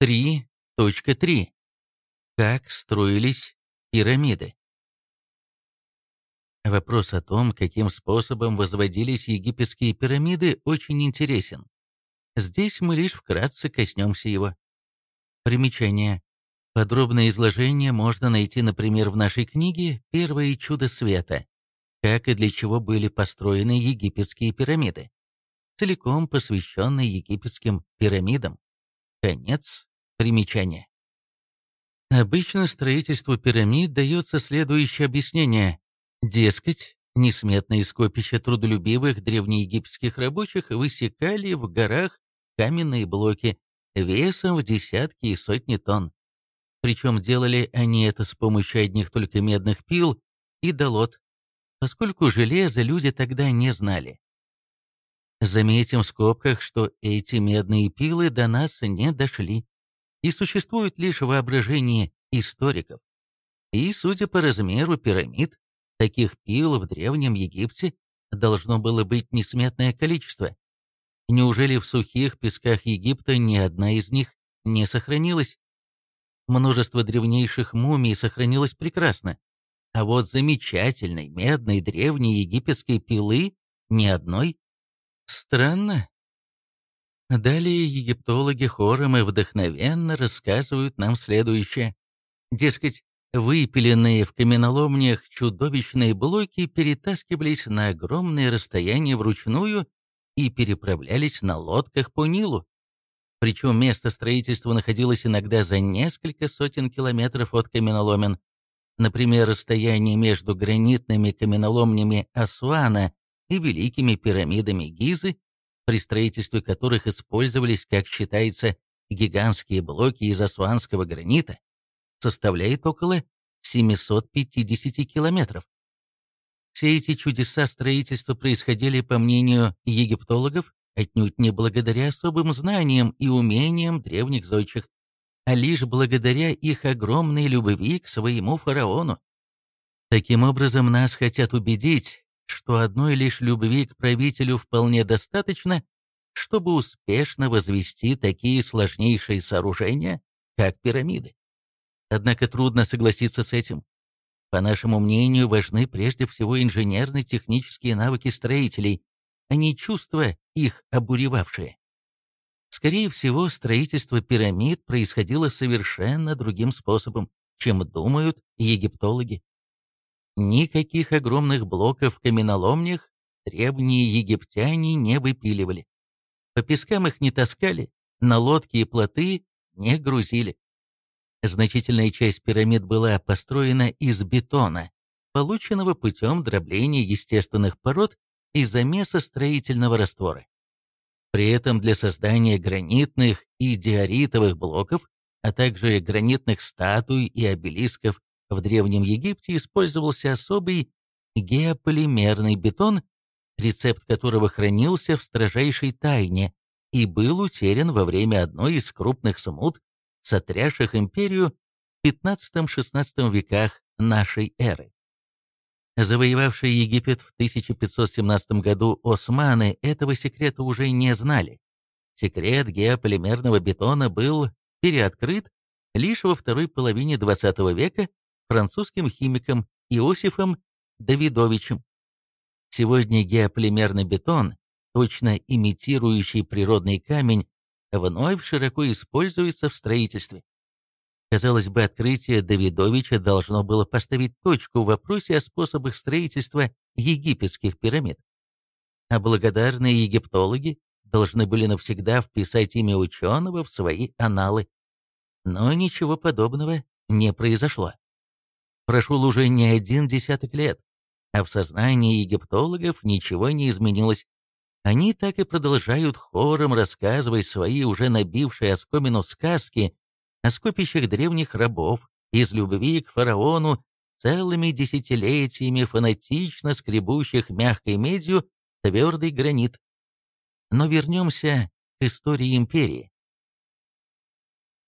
3.3. Как строились пирамиды? Вопрос о том, каким способом возводились египетские пирамиды, очень интересен. Здесь мы лишь вкратце коснемся его. Примечание. Подробное изложение можно найти, например, в нашей книге «Первое чудо света», как и для чего были построены египетские пирамиды, целиком посвященной египетским пирамидам. Конец Примечание. Обычно строительству пирамид дается следующее объяснение. Дескать, несметные скопища трудолюбивых древнеегипетских рабочих высекали в горах каменные блоки весом в десятки и сотни тонн. Причем делали они это с помощью одних только медных пил и долот, поскольку железа люди тогда не знали. Заметим в скобках, что эти медные пилы до нас не дошли и существуют лишь воображение историков. И, судя по размеру пирамид, таких пил в Древнем Египте должно было быть несметное количество. Неужели в сухих песках Египта ни одна из них не сохранилась? Множество древнейших мумий сохранилось прекрасно, а вот замечательной медной древней египетской пилы ни одной. Странно, Далее египтологи хором и вдохновенно рассказывают нам следующее. Дескать, выпиленные в каменоломнях чудовищные блоки перетаскивались на огромные расстояния вручную и переправлялись на лодках по Нилу. Причем место строительства находилось иногда за несколько сотен километров от каменоломен. Например, расстояние между гранитными каменоломнями Асуана и великими пирамидами Гизы при строительстве которых использовались, как считается, гигантские блоки из асуанского гранита, составляет около 750 километров. Все эти чудеса строительства происходили, по мнению египтологов, отнюдь не благодаря особым знаниям и умениям древних зодчих, а лишь благодаря их огромной любви к своему фараону. Таким образом, нас хотят убедить, что одной лишь любви к правителю вполне достаточно, чтобы успешно возвести такие сложнейшие сооружения, как пирамиды. Однако трудно согласиться с этим. По нашему мнению, важны прежде всего инженерно-технические навыки строителей, а не чувства, их обуревавшие. Скорее всего, строительство пирамид происходило совершенно другим способом, чем думают египтологи. Никаких огромных блоков в каменоломнях древние египтяне не выпиливали. По пескам их не таскали, на лодки и плоты не грузили. Значительная часть пирамид была построена из бетона, полученного путем дробления естественных пород и замеса строительного раствора. При этом для создания гранитных и диоритовых блоков, а также гранитных статуй и обелисков в Древнем Египте использовался особый геополимерный бетон, рецепт которого хранился в строжайшей тайне и был утерян во время одной из крупных смут, сотрясших империю в XV-XVI веках нашей эры. Завоевавшие Египет в 1517 году османы этого секрета уже не знали. Секрет геополимерного бетона был переоткрыт лишь во второй половине XX века французским химиком Иосифом Давидовичем. Сегодня геополимерный бетон, точно имитирующий природный камень, вновь широко используется в строительстве. Казалось бы, открытие Давидовича должно было поставить точку в вопросе о способах строительства египетских пирамид. А благодарные египтологи должны были навсегда вписать имя ученого в свои аналы. Но ничего подобного не произошло прошел уже не один десяток лет, а в сознании египтологов ничего не изменилось. Они так и продолжают хором рассказывать свои уже набившие оскомину сказки о скопищах древних рабов из любви к фараону, целыми десятилетиями фанатично скребущих мягкой медью твердый гранит. Но вернемся к истории империи.